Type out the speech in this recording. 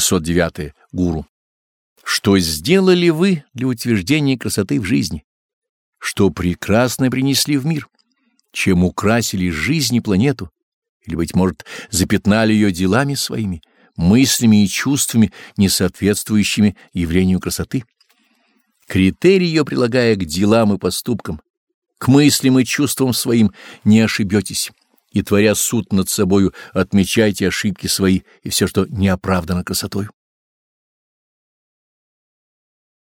609. Гуру. Что сделали вы для утверждения красоты в жизни? Что прекрасно принесли в мир? Чем украсили жизнь и планету? Или, быть может, запятнали ее делами своими, мыслями и чувствами, не соответствующими явлению красоты? Критерий ее прилагая к делам и поступкам, к мыслям и чувствам своим, не ошибетесь и, творя суд над собою, отмечайте ошибки свои и все, что не оправдано красотой.